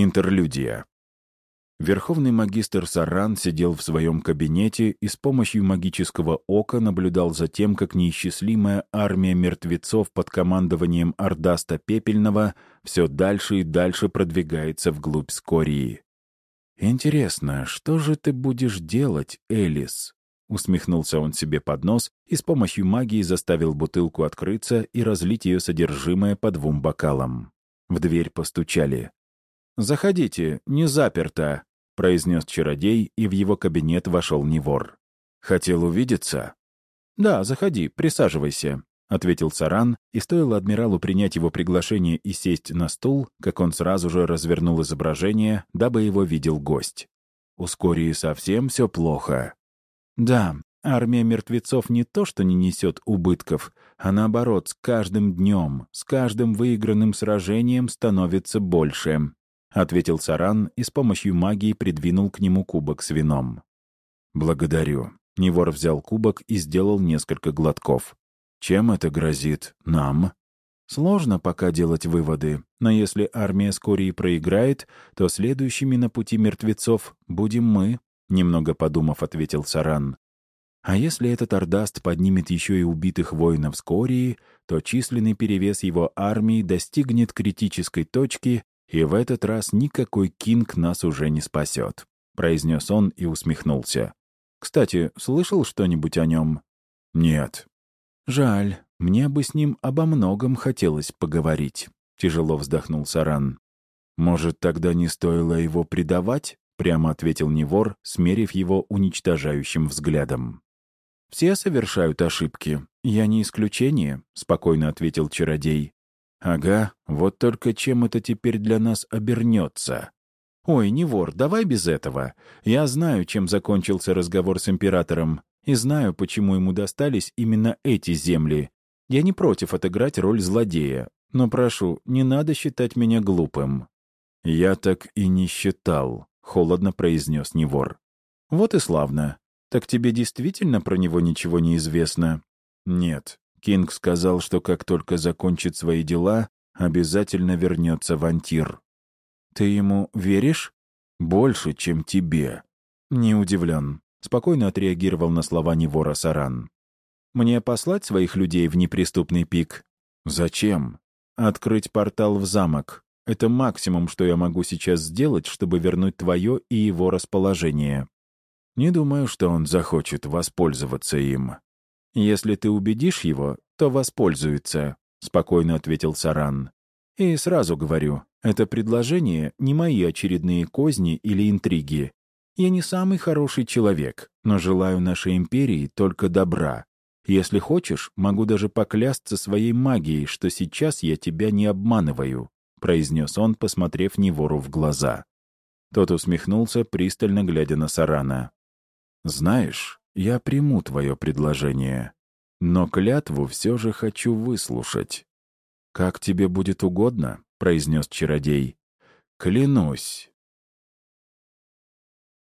Интерлюдия. Верховный магистр Саран сидел в своем кабинете и с помощью магического ока наблюдал за тем, как неисчислимая армия мертвецов под командованием Ордаста Пепельного все дальше и дальше продвигается вглубь Скории. «Интересно, что же ты будешь делать, Элис?» Усмехнулся он себе под нос и с помощью магии заставил бутылку открыться и разлить ее содержимое по двум бокалам. В дверь постучали. «Заходите, не заперто», — произнес чародей, и в его кабинет вошел Невор. «Хотел увидеться?» «Да, заходи, присаживайся», — ответил Саран, и стоило адмиралу принять его приглашение и сесть на стул, как он сразу же развернул изображение, дабы его видел гость. У Скории совсем все плохо. «Да, армия мертвецов не то что не несет убытков, а наоборот, с каждым днем, с каждым выигранным сражением становится больше», — ответил Саран и с помощью магии придвинул к нему кубок с вином. «Благодарю». Невор взял кубок и сделал несколько глотков. «Чем это грозит? Нам?» Сложно пока делать выводы, но если армия Скории проиграет, то следующими на пути мертвецов будем мы, — немного подумав, ответил Саран. А если этот Ордаст поднимет еще и убитых воинов Скории, то численный перевес его армии достигнет критической точки, и в этот раз никакой Кинг нас уже не спасет», — произнес он и усмехнулся. «Кстати, слышал что-нибудь о нем?» «Нет». «Жаль, мне бы с ним обо многом хотелось поговорить», — тяжело вздохнул Саран. «Может, тогда не стоило его предавать?» — прямо ответил Невор, смерив его уничтожающим взглядом. «Все совершают ошибки. Я не исключение», — спокойно ответил чародей. «Ага, вот только чем это теперь для нас обернется?» «Ой, не вор, давай без этого. Я знаю, чем закончился разговор с императором, и знаю, почему ему достались именно эти земли. Я не против отыграть роль злодея, но прошу, не надо считать меня глупым». «Я так и не считал», — холодно произнес Невор. «Вот и славно. Так тебе действительно про него ничего не известно?» «Нет. Кинг сказал, что как только закончит свои дела, обязательно вернется в Антир. «Ты ему веришь?» «Больше, чем тебе». «Не удивлен». Спокойно отреагировал на слова Невора Саран. «Мне послать своих людей в неприступный пик?» «Зачем?» «Открыть портал в замок. Это максимум, что я могу сейчас сделать, чтобы вернуть твое и его расположение. Не думаю, что он захочет воспользоваться им». «Если ты убедишь его, то воспользуется», — спокойно ответил Саран. «И сразу говорю, это предложение не мои очередные козни или интриги. Я не самый хороший человек, но желаю нашей империи только добра. Если хочешь, могу даже поклясться своей магией, что сейчас я тебя не обманываю», — произнес он, посмотрев Невору в глаза. Тот усмехнулся, пристально глядя на Сарана. «Знаешь, я приму твое предложение, но клятву все же хочу выслушать. «Как тебе будет угодно», — произнес чародей. «Клянусь,